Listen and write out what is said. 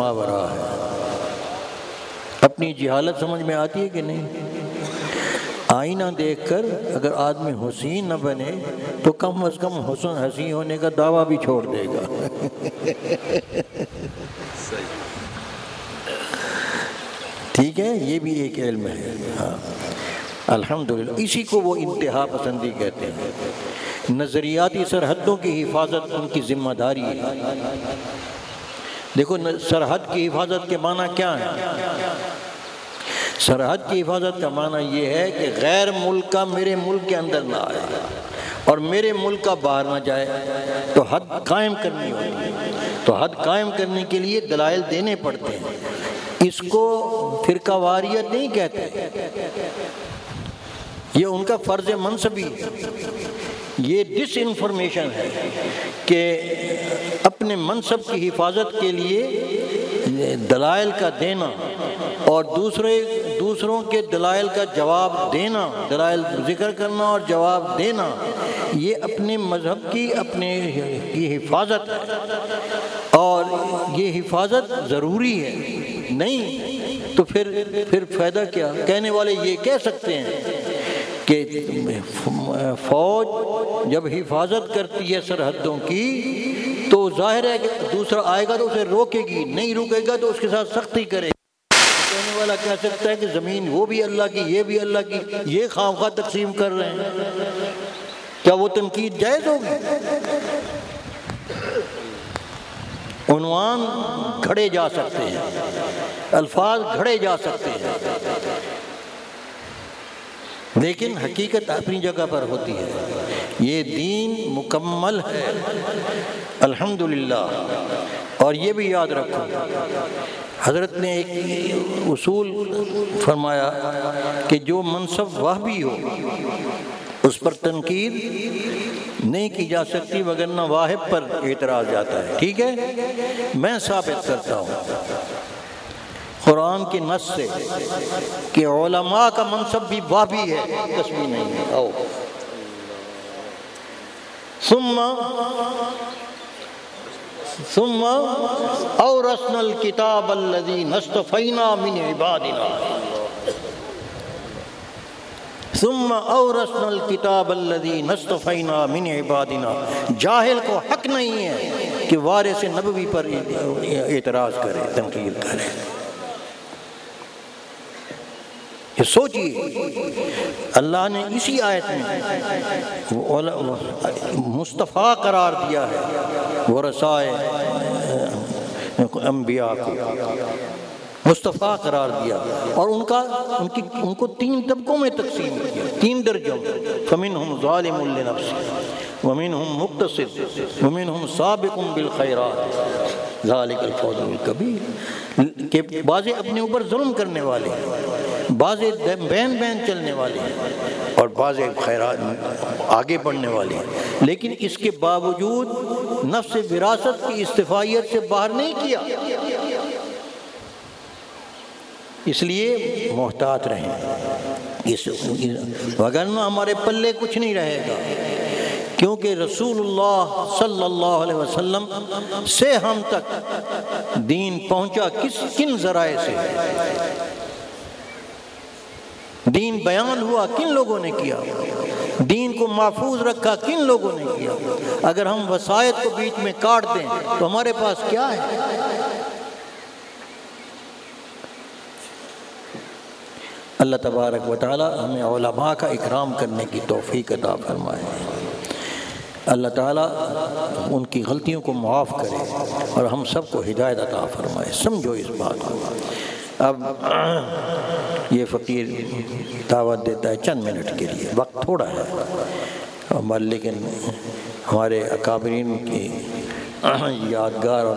ماورا۔ ہے اپنی جہالت سمجھ میں آتی ہے کہ نہیں؟ آئینہ دیکھ کر اگر آدمی حسین نہ بنے تو کم از کم حسن حسین ہونے کا دعویٰ بھی چھوڑ دے گا۔ ٹھیک ہے، یہ بھی ایک علم ہے۔ ہاں۔ الحمدللہ، اسی کو وہ انتہا پسندی کہتے ہیں۔ نظریاتی سرحدوں کی حفاظت ان کی ذمہ داری ہے۔ دیکھو سرحد کی حفاظت کے معنی کیا ہے سرحد کی حفاظت کا معنی یہ ہے کہ غیر ملک کا میرے ملک کے اندر نہ آئے اور میرے ملک کا باہر نہ جائے تو حد قائم کرنی ہوتی ہے۔ تو حد قائم کرنے کے لیے دلائل دینے پڑتے ہیں۔ اس کو فرقہ واریت نہیں کہتے۔ یہ ان کا فرض منصبی یہ ڈس انفارمیشن ہے کہ اپنے منصب کی حفاظت کے لیے دلائل کا دینا اور دوسرے دوسروں کے دلائل کا جواب دینا، دلائل ذکر کرنا اور جواب دینا، یہ اپنے مذہب کی، اپنے کی حفاظت ہے۔ اور یہ حفاظت ضروری ہے۔ نہیں تو پھر پھر فائدہ کیا؟ کہنے والے یہ کہہ سکتے ہیں کہ فوج جب حفاظت کرتی ہے سرحدوں کی تو ظاہر ہے کہ دوسرا آئے گا تو اسے روکے گی، نہیں روکے گا تو اس کے ساتھ سختی کرے گا کہنے والا کہہ سکتا ہے کہ زمین وہ بھی اللہ کی، یہ بھی اللہ کی، یہ خواہ خواہ تقسیم کر رہے ہیں۔ کیا وہ تنقید جائز ہوگی؟ عنوان گھڑے جا سکتے ہیں، الفاظ گھڑے جا سکتے ہیں۔ لیکن حقیقت اپنی جگہ پر ہوتی ہے۔ یہ دین مکمل ہے۔ الحمدللہ۔ اور یہ بھی یاد رکھو، حضرت نے ایک اصول فرمایا کہ جو منصب وہ بھی ہو، اس پر تنقید نہیں کی جا سکتی، وگرنہ واحد پر اعتراض جاتا ہے۔ ٹھیک ہے؟ میں ثابت کرتا ہوں، قرآن کی نص سے کہ علماء کا منصب بھی وابی ہے تسبیح نہیں ہے۔ آؤ۔ ثم ثم اورثنا الكتاب الذي نستفينا من عبادنا. ثم اورثنا الكتاب الذي نستفينا من عبادنا. جاہل کو حق نہیں ہے کہ وارث نبوی پر اعتراض کرے، تنقید کرے۔ یہ اللہ نے اسی آیت میں مصطفیٰ قرار دیا ہے۔ ورثائے انبیاء کو مصطفیٰ قرار دیا۔ اور ان کا ان کی ان کو تین طبقوں میں تقسیم کیا۔ تین درجوں۔ فمنہم ظالم لنفس ومنہم مقتصد ومنہم سابق بالخیرات ذالک الفوز الکبیر کہ بعضے اپنے اوپر ظلم کرنے والے ہیں۔ بعضے بین بین چلنے والے ہیں۔ اور بعضے خیرات آگے بڑھنے والے ہیں۔ لیکن اس کے باوجود نفس وراثت کی استفائیت سے باہر نہیں کیا۔ اس لیے محتاط رہیں۔ اس وگرنہ ہمارے پلے کچھ نہیں رہے گا۔ کیونکہ رسول اللہ صلی اللہ علیہ وسلم سے ہم تک دین پہنچا کس کن ذرائع سے؟ دین بیان ہوا کن لوگوں نے کیا؟ دین کو محفوظ رکھا کن لوگوں نے کیا؟ اگر ہم وسائط کو بیچ میں کاٹ دیں تو ہمارے پاس کیا ہے؟ اللہ تبارک و تعالی ہمیں علماء کا اکرام کرنے کی توفیق عطا فرمائے۔ اللہ تعالیٰ ان کی غلطیوں کو معاف کرے اور ہم سب کو ہدایت عطا فرمائے۔ سمجھو اس بات کو۔ اب یہ فقیر دعوت دیتا ہے چند منٹ کے لیے، وقت تھوڑا ہے۔ لیکن ہمارے اکابرین کی یادگار اور